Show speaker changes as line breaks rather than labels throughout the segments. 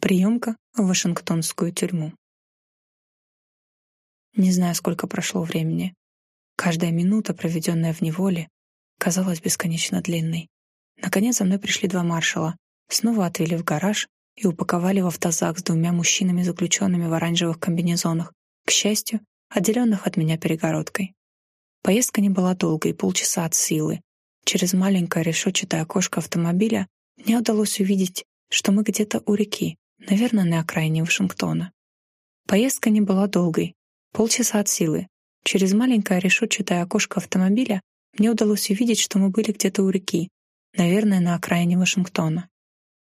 Приемка в Вашингтонскую тюрьму. Не знаю, сколько прошло времени. Каждая минута, проведенная в неволе, казалась бесконечно длинной. Наконец за мной пришли два маршала, снова отвели в гараж и упаковали в автозак с двумя мужчинами, заключенными в оранжевых комбинезонах, к счастью, отделенных от меня перегородкой. Поездка не была долгой, полчаса от силы. Через маленькое решетчатое окошко автомобиля мне удалось увидеть, что мы где-то у реки, наверное, на окраине Вашингтона. Поездка не была долгой, полчаса от силы. Через маленькое решетчатое окошко автомобиля мне удалось увидеть, что мы были где-то у реки, наверное, на окраине Вашингтона.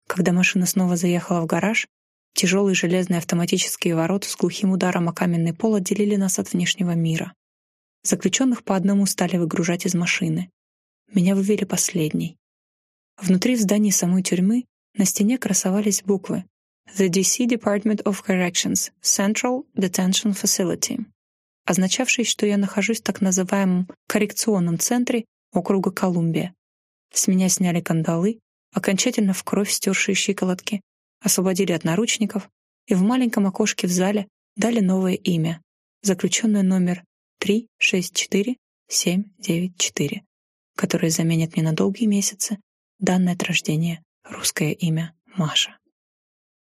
Когда машина снова заехала в гараж, тяжелые железные автоматические ворота с глухим ударом о каменный пол отделили нас от внешнего мира. Заключенных по одному стали выгружать из машины. Меня вывели последней. Внутри в здании самой тюрьмы на стене красовались буквы The DC Department of Corrections Central Detention Facility, означавшие, что я нахожусь в так называемом коррекционном центре округа Колумбия. С меня сняли кандалы, окончательно в кровь стершие щиколотки, освободили от наручников и в маленьком окошке в зале дали новое имя, заключенное номер 364794, которое заменит мне на долгие месяцы данное от рождения русское имя Маша.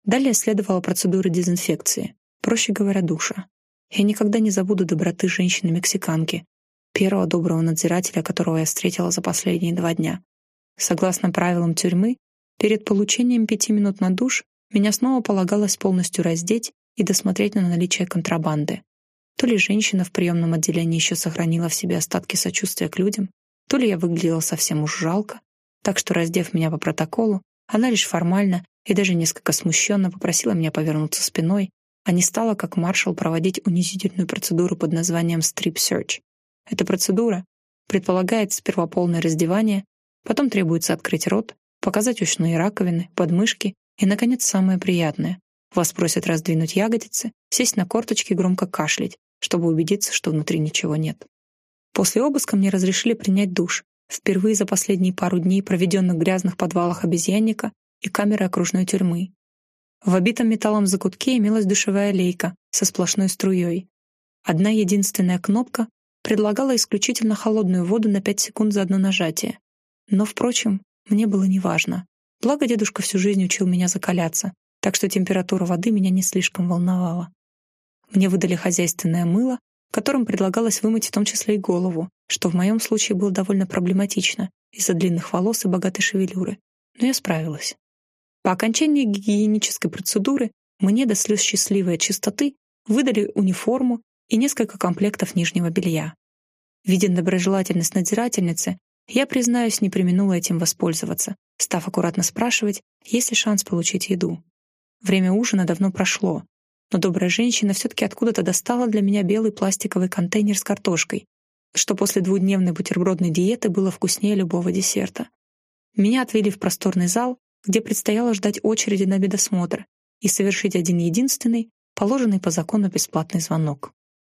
Далее следовала процедура дезинфекции, проще говоря, душа. Я никогда не забуду доброты женщины-мексиканки, первого доброго надзирателя, которого я встретила за последние два дня. Согласно правилам тюрьмы, перед получением пяти минут на душ меня снова полагалось полностью раздеть и досмотреть на наличие контрабанды. То ли женщина в приемном отделении еще сохранила в себе остатки сочувствия к людям, то ли я выглядела совсем уж жалко, так что, раздев меня по протоколу, она лишь формально и даже несколько смущенно попросила меня повернуться спиной, а не стала, как маршал, проводить унизительную процедуру под названием «strip search». Эта процедура предполагает сперва полное раздевание, Потом требуется открыть рот, показать ушные раковины, подмышки и, наконец, самое приятное. Вас просят раздвинуть ягодицы, сесть на корточки и громко кашлять, чтобы убедиться, что внутри ничего нет. После обыска мне разрешили принять душ, впервые за последние пару дней, проведенных в грязных подвалах обезьянника и камеры окружной тюрьмы. В обитом металлом закутке имелась душевая лейка со сплошной струей. Одна единственная кнопка предлагала исключительно холодную воду на 5 секунд за одно нажатие. Но, впрочем, мне было неважно. Благо дедушка всю жизнь учил меня закаляться, так что температура воды меня не слишком волновала. Мне выдали хозяйственное мыло, которым предлагалось вымыть в том числе и голову, что в моем случае было довольно проблематично из-за длинных волос и богатой шевелюры, но я справилась. По окончании гигиенической процедуры мне до слез счастливой чистоты выдали униформу и несколько комплектов нижнего белья. Видя доброжелательность надзирательницы, я, признаюсь, не применула этим воспользоваться, став аккуратно спрашивать, есть ли шанс получить еду. Время ужина давно прошло, но добрая женщина все-таки откуда-то достала для меня белый пластиковый контейнер с картошкой, что после двудневной бутербродной диеты было вкуснее любого десерта. Меня отвели в просторный зал, где предстояло ждать очереди на медосмотр и совершить один единственный, положенный по закону бесплатный звонок.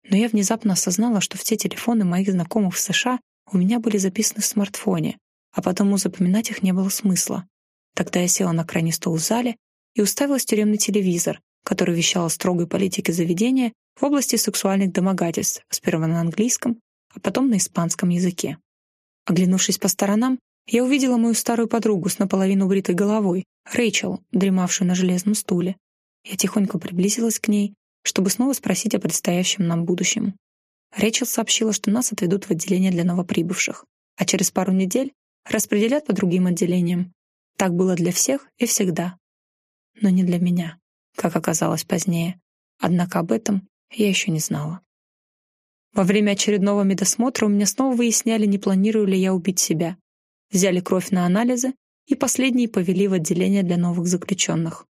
Но я внезапно осознала, что все телефоны моих знакомых в США у меня были записаны в смартфоне, а потому запоминать их не было смысла. Тогда я села на крайний стол в зале и уставилась в тюремный телевизор, который вещал о строгой политике заведения в области сексуальных домогательств, сперва на английском, а потом на испанском языке. Оглянувшись по сторонам, я увидела мою старую подругу с наполовину бритой головой, Рэйчел, дремавшую на железном стуле. Я тихонько приблизилась к ней, чтобы снова спросить о предстоящем нам будущем. Рэйчел сообщила, что нас отведут в отделение для новоприбывших, а через пару недель распределят по другим отделениям. Так было для всех и всегда. Но не для меня, как оказалось позднее. Однако об этом я еще не знала. Во время очередного медосмотра у меня снова выясняли, не планирую ли я убить себя. Взяли кровь на анализы, и последние повели в отделение для новых заключенных.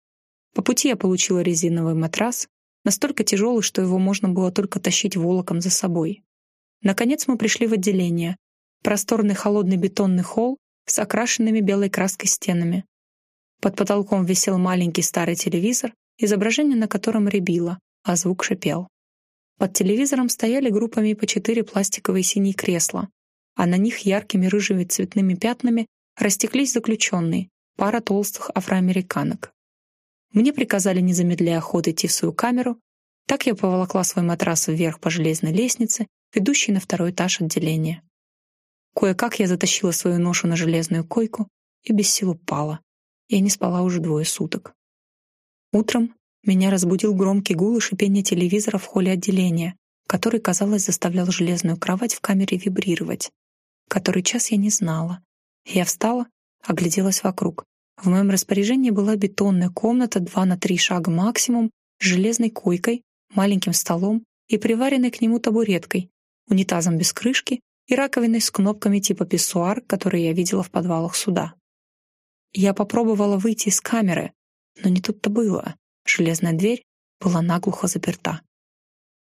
По пути я получила резиновый матрас, настолько тяжелый, что его можно было только тащить волоком за собой. Наконец мы пришли в отделение. Просторный холодный бетонный холл с окрашенными белой краской стенами. Под потолком висел маленький старый телевизор, изображение на котором рябило, а звук шипел. Под телевизором стояли группами по четыре пластиковые синие кресла, а на них яркими рыжими цветными пятнами растеклись заключенные, пара толстых афроамериканок. Мне приказали, не замедляя ход, идти в свою камеру. Так я поволокла свой матрас вверх по железной лестнице, ведущей на второй этаж отделения. Кое-как я затащила свою ношу на железную койку и без сил упала. Я не спала уже двое суток. Утром меня разбудил громкий гул и шипение телевизора в холле отделения, который, казалось, заставлял железную кровать в камере вибрировать. Который час я не знала. Я встала, огляделась вокруг. В моем распоряжении была бетонная комната 2 на 3 шага максимум, с железной койкой, маленьким столом и приваренной к нему табуреткой, унитазом без крышки и раковиной с кнопками типа писсуар, которые я видела в подвалах суда. Я попробовала выйти из камеры, но не тут-то было. Железная дверь была наглухо заперта.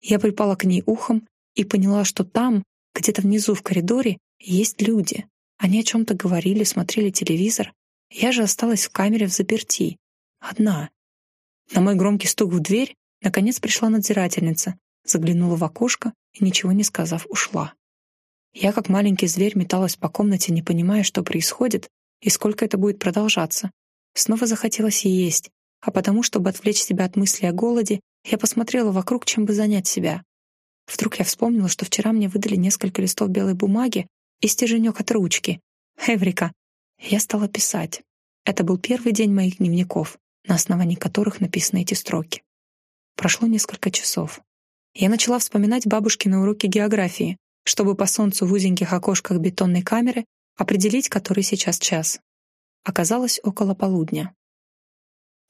Я припала к ней ухом и поняла, что там, где-то внизу в коридоре, есть люди. Они о чем-то говорили, смотрели телевизор. Я же осталась в камере в заперти. Одна. На мой громкий стук в дверь наконец пришла надзирательница, заглянула в окошко и, ничего не сказав, ушла. Я, как маленький зверь, металась по комнате, не понимая, что происходит и сколько это будет продолжаться. Снова захотелось есть, а потому, чтобы отвлечь себя от мысли о голоде, я посмотрела вокруг, чем бы занять себя. Вдруг я вспомнила, что вчера мне выдали несколько листов белой бумаги и стерженек от ручки. Эврика! Я стала писать. Это был первый день моих дневников, на основании которых написаны эти строки. Прошло несколько часов. Я начала вспоминать бабушкины уроки географии, чтобы по солнцу в узеньких окошках бетонной камеры определить, который сейчас час. Оказалось около полудня.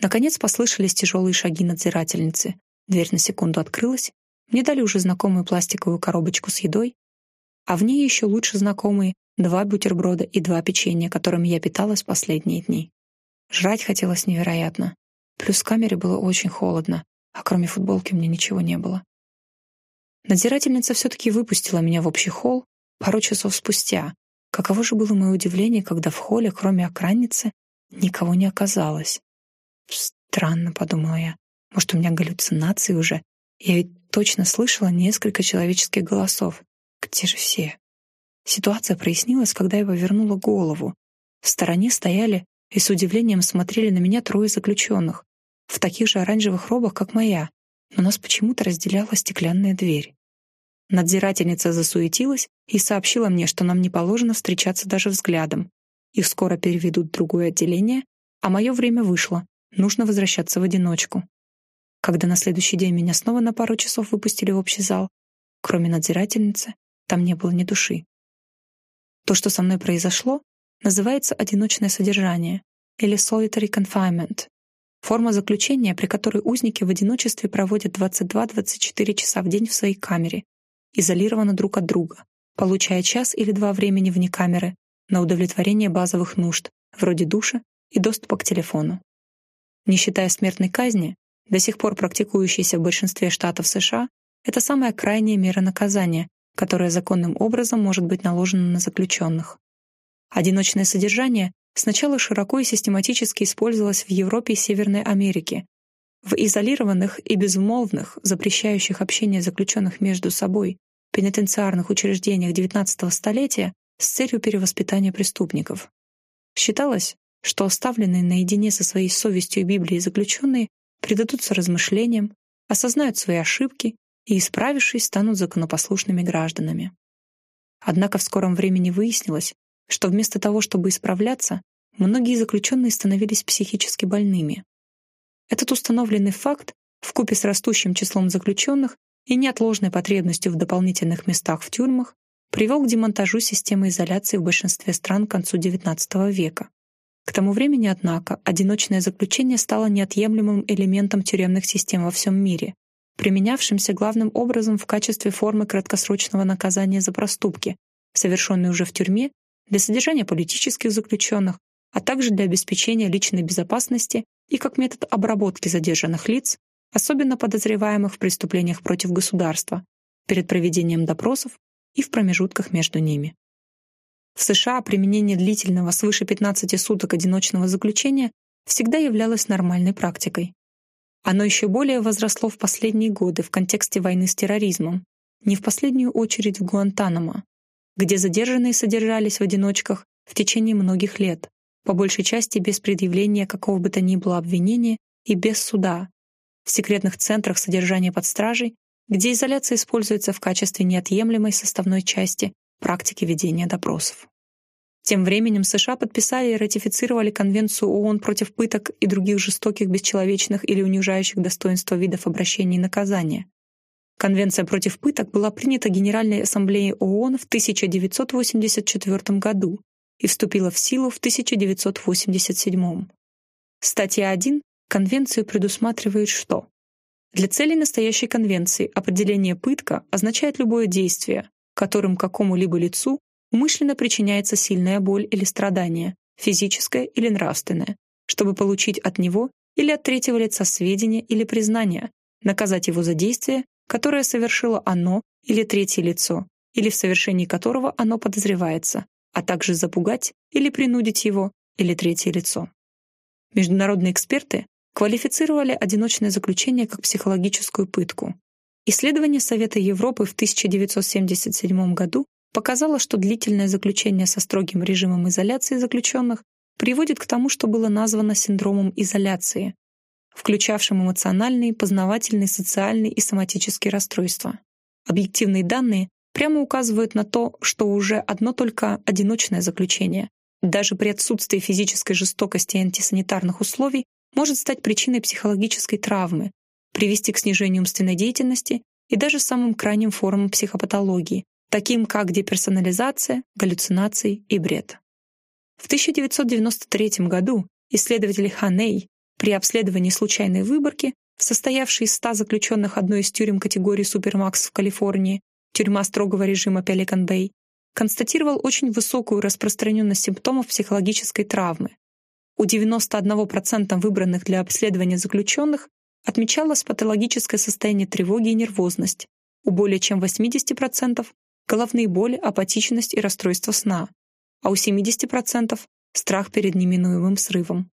Наконец послышались тяжелые шаги надзирательницы. Дверь на секунду открылась. Мне дали уже знакомую пластиковую коробочку с едой, а в ней еще лучше знакомые два бутерброда и два печенья, которыми я питалась последние дни. Жрать хотелось невероятно. Плюс в камере было очень холодно, а кроме футболки мне ничего не было. Надзирательница все-таки выпустила меня в общий холл пару часов спустя. Каково же было мое удивление, когда в холле, кроме охранницы, никого не оказалось. Странно, подумала я. Может, у меня галлюцинации уже? Я ведь точно слышала несколько человеческих голосов. Где же все? Ситуация прояснилась, когда я повернула голову. В стороне стояли и с удивлением смотрели на меня трое заключенных, в таких же оранжевых робах, как моя, но нас почему-то разделяла стеклянная дверь. Надзирательница засуетилась и сообщила мне, что нам не положено встречаться даже взглядом. Их скоро переведут в другое отделение, а мое время вышло, нужно возвращаться в одиночку. Когда на следующий день меня снова на пару часов выпустили в общий зал, кроме надзирательницы, там не было ни души. То, что со мной произошло, называется одиночное содержание или solitary confinement. Форма заключения, при которой узники в одиночестве проводят 22-24 часа в день в своей камере, изолированы друг от друга, получая час или два времени вне камеры на удовлетворение базовых нужд, вроде душа и доступа к телефону. Не считая смертной казни, до сих пор практикующейся в большинстве штатов США, это самая крайняя мера наказания, которая законным образом может быть наложена на заключенных. Одиночное содержание сначала широко и систематически использовалось в Европе и Северной Америке, в изолированных и безмолвных, запрещающих общение заключенных между собой, пенитенциарных учреждениях XIX столетия с целью перевоспитания преступников. Считалось, что оставленные наедине со своей совестью и Библией заключенные предадутся размышлениям, осознают свои ошибки и, исправившись, станут законопослушными гражданами. Однако в скором времени выяснилось, что вместо того, чтобы исправляться, многие заключенные становились психически больными. Этот установленный факт, вкупе с растущим числом заключенных и неотложной потребностью в дополнительных местах в тюрьмах, привел к демонтажу системы изоляции в большинстве стран к концу XIX века. К тому времени, однако, одиночное заключение стало неотъемлемым элементом тюремных систем во всем мире, применявшимся главным образом в качестве формы краткосрочного наказания за проступки, совершенные уже в тюрьме, для содержания политических заключенных, а также для обеспечения личной безопасности и как метод обработки задержанных лиц, особенно подозреваемых в преступлениях против государства, перед проведением допросов и в промежутках между ними. В США применение длительного свыше 15 суток одиночного заключения всегда являлось нормальной практикой. Оно еще более возросло в последние годы в контексте войны с терроризмом, не в последнюю очередь в Гуантанамо, где задержанные содержались в одиночках в течение многих лет, по большей части без предъявления какого бы то ни было обвинения и без суда, в секретных центрах содержания под стражей, где изоляция используется в качестве неотъемлемой составной части практики ведения допросов. Тем временем США подписали и ратифицировали Конвенцию ООН против пыток и других жестоких, бесчеловечных или унижающих достоинство видов обращения и наказания. Конвенция против пыток была принята Генеральной Ассамблеей ООН в 1984 году и вступила в силу в 1987. Статья 1 Конвенции предусматривает что? Для целей настоящей конвенции определение пытка означает любое действие, которым какому-либо лицу умышленно причиняется сильная боль или страдание, физическое или нравственное, чтобы получить от него или от третьего лица сведения или признания, наказать его за действие, которое совершило оно или третье лицо, или в совершении которого оно подозревается, а также запугать или принудить его или третье лицо. Международные эксперты квалифицировали одиночное заключение как психологическую пытку. Исследование Совета Европы в 1977 году показало, что длительное заключение со строгим режимом изоляции заключенных приводит к тому, что было названо синдромом изоляции, включавшим эмоциональные, познавательные, социальные и соматические расстройства. Объективные данные прямо указывают на то, что уже одно только одиночное заключение, даже при отсутствии физической жестокости и антисанитарных условий, может стать причиной психологической травмы, привести к снижению умственной деятельности и даже самым крайним формам психопатологии, таким как деперсонализация, галлюцинации и бред. В 1993 году исследователи Ханей при обследовании случайной выборки, состоявшей из 100 заключенных одной из тюрем категории Супермакс в Калифорнии, тюрьма строгого режима Пеликан Бэй, констатировал очень высокую распространенность симптомов психологической травмы. У 91% выбранных для обследования заключенных отмечалось патологическое состояние тревоги и нервозность, у более чем 80% — головные боли, апатичность и расстройство сна, а у 70% — страх перед неминуемым срывом.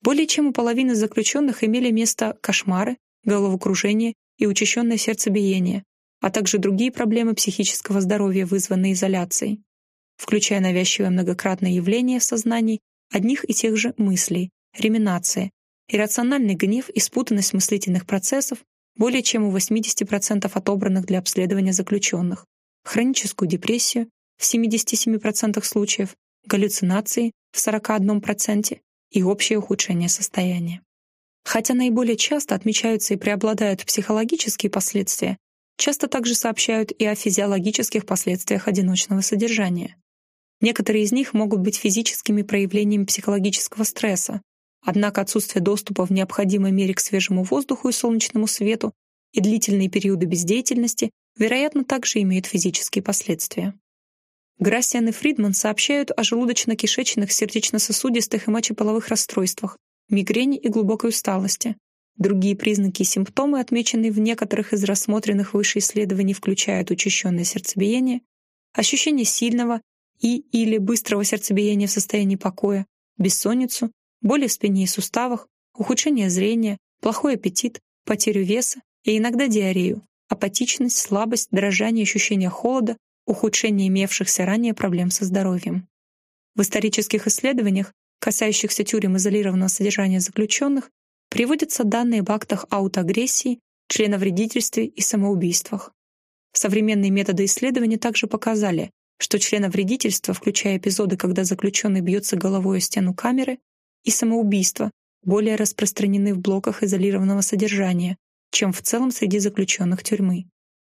Более чем у половины заключенных имели место кошмары, головокружение и учащенное сердцебиение, а также другие проблемы психического здоровья, вызванные изоляцией, включая навязчивое многократное явление в сознании одних и тех же мыслей, реминация, иррациональный гнев и спутанность мыслительных процессов более чем у 80% отобранных для обследования заключенных, хроническую депрессию в 77% случаев, галлюцинации в 41% и общее ухудшение состояния. Хотя наиболее часто отмечаются и преобладают психологические последствия, часто также сообщают и о физиологических последствиях одиночного содержания. Некоторые из них могут быть физическими проявлениями психологического стресса, однако отсутствие доступа в необходимой мере к свежему воздуху и солнечному свету и длительные периоды бездеятельности, вероятно, также имеют физические последствия. Грассиан и Фридман сообщают о желудочно-кишечных, сердечно-сосудистых и мочеполовых расстройствах, мигрени и глубокой усталости. Другие признаки и симптомы, отмеченные в некоторых из рассмотренных выше исследований, включают учащенное сердцебиение, ощущение сильного и или быстрого сердцебиения в состоянии покоя, бессонницу, боли в спине и суставах, ухудшение зрения, плохой аппетит, потерю веса и иногда диарею, апатичность, слабость, дрожание, ощущение холода, ухудшение имевшихся ранее проблем со здоровьем. В исторических исследованиях, касающихся тюрем изолированного содержания заключенных, приводятся данные об актах аутоагрессии, членовредительстве и самоубийствах. Современные методы исследования также показали, что членовредительство, включая эпизоды, когда заключенный бьется головой о стену камеры, и самоубийство более распространены в блоках изолированного содержания, чем в целом среди заключенных тюрьмы.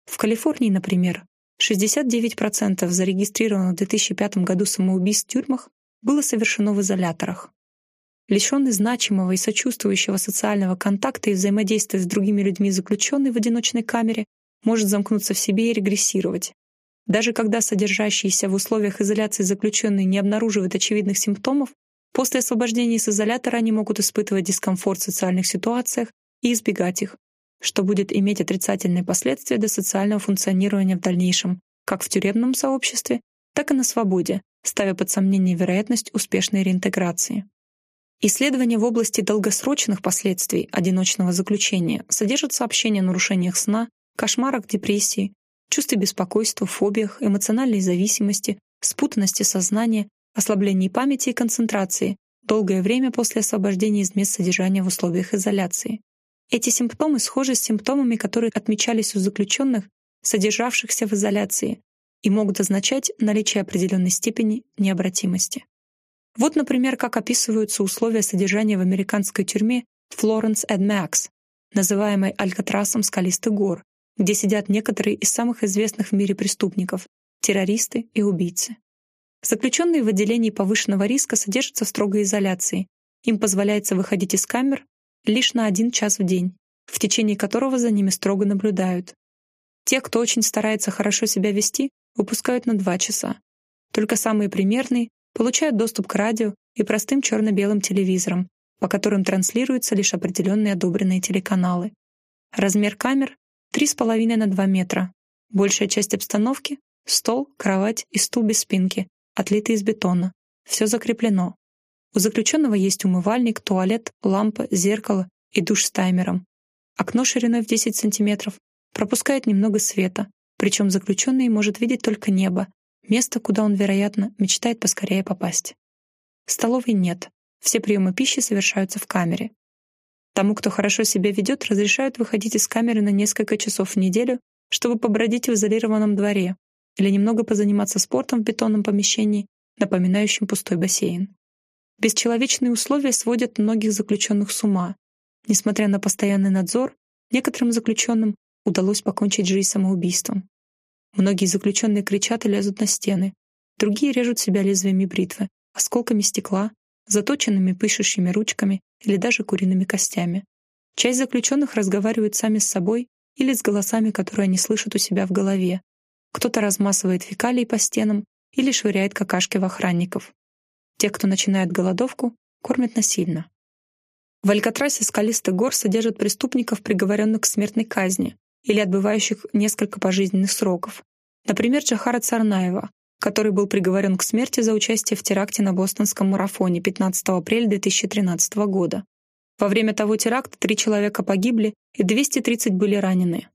В Калифорнии, например, 69% зарегистрированных в 2005 году самоубийств в тюрьмах было совершено в изоляторах. Лишенный значимого и сочувствующего социального контакта и взаимодействия с другими людьми заключенный в одиночной камере может замкнуться в себе и регрессировать. Даже когда содержащиеся в условиях изоляции заключенные не обнаруживают очевидных симптомов, после освобождения из изолятора они могут испытывать дискомфорт в социальных ситуациях и избегать их, что будет иметь отрицательные последствия для социального функционирования в дальнейшем, как в тюремном сообществе, так и на свободе, ставя под сомнение вероятность успешной реинтеграции. Исследования в области долгосрочных последствий одиночного заключения содержат сообщения о нарушениях сна, кошмарах, депрессии, чувстве беспокойства, фобиях, эмоциональной зависимости, спутанности сознания, ослаблении памяти и концентрации, долгое время после освобождения из мест содержания в условиях изоляции. Эти симптомы схожи с симптомами, которые отмечались у заключенных, содержавшихся в изоляции, и могут означать наличие определенной степени необратимости. Вот, например, как описываются условия содержания в американской тюрьме Флоренс эд Макс, называемой Алькатрасом скалистых гор, где сидят некоторые из самых известных в мире преступников — террористы и убийцы. Заключенные в отделении повышенного риска содержатся в строгой изоляции. Им позволяется выходить из камер лишь на один час в день, в течение которого за ними строго наблюдают. Те, кто очень старается хорошо себя вести, выпускают на два часа. Только самые примерные получают доступ к радио и простым черно-белым телевизорам, по которым транслируются лишь определенные одобренные телеканалы. Размер камер 3,5 на 2 метра. Большая часть обстановки — стол, кровать и стул без спинки, отлитый из бетона. Все закреплено. У заключенного есть умывальник, туалет, лампа, зеркало и душ с таймером. Окно шириной в 10 сантиметров пропускает немного света, причем заключенный может видеть только небо, место, куда он, вероятно, мечтает поскорее попасть. Столовой нет, все приемы пищи совершаются в камере. Тому, кто хорошо себя ведет, разрешают выходить из камеры на несколько часов в неделю, чтобы побродить в изолированном дворе или немного позаниматься спортом в бетонном помещении, напоминающем пустой бассейн. Бесчеловечные условия сводят многих заключенных с ума. Несмотря на постоянный надзор, некоторым заключенным удалось покончить жизнь самоубийством. Многие заключенные кричат и лезут на стены, другие режут себя лезвиями бритвы, осколками стекла, заточенными пышущими ручками или даже куриными костями. Часть заключенных разговаривает сами с собой или с голосами, которые они слышат у себя в голове. Кто-то размасывает фекалии по стенам или швыряет какашки в охранников. Те, кто начинает голодовку, кормят насильно. В Алькатрасе скалистых гор содержат преступников, приговоренных к смертной казни или отбывающих несколько пожизненных сроков. Например, Джахара Царнаева, который был приговорен к смерти за участие в теракте на бостонском марафоне 15 апреля 2013 года. Во время того теракта три человека погибли и 230 были ранены.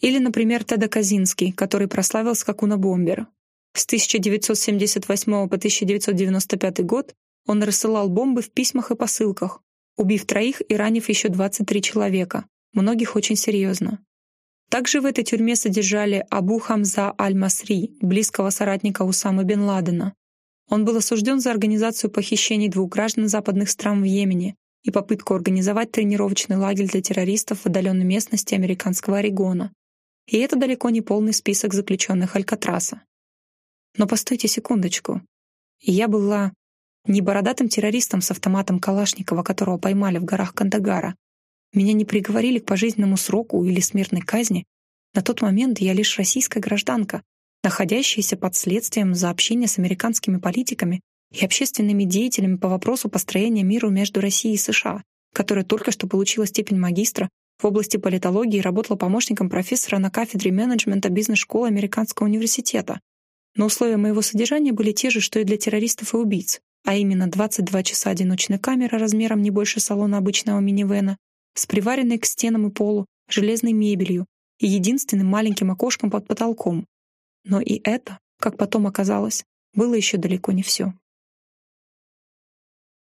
Или, например, Теда Казинский, который прославился как унабомбер. С 1978 по 1995 год он рассылал бомбы в письмах и посылках, убив троих и ранив еще 23 человека, многих очень серьезно. Также в этой тюрьме содержали Абу Хамза Аль-Масри, близкого соратника Усамы бен Ладена. Он был осужден за организацию похищений двух граждан западных стран в Йемене и попытку организовать тренировочный лагерь для террористов в отдаленной местности американского Орегона. И это далеко не полный список заключенных Алькатраса. Но постойте секундочку. Я была не бородатым террористом с автоматом Калашникова, которого поймали в горах Кандагара, меня не приговорили к пожизненному сроку или смертной казни. На тот момент я лишь российская гражданка, находящаяся под следствием за общение с американскими политиками и общественными деятелями по вопросу построения мира между Россией и США, которая только что получила степень магистра в области политологии и работала помощником профессора на кафедре менеджмента бизнес-школы Американского университета. Но условия моего содержания были те же, что и для террористов и убийц, а именно 22 часа одиночной камеры размером не больше салона обычного минивэна, с приваренной к стенам и полу железной мебелью и единственным маленьким окошком под потолком. Но и это, как потом оказалось, было еще далеко не все.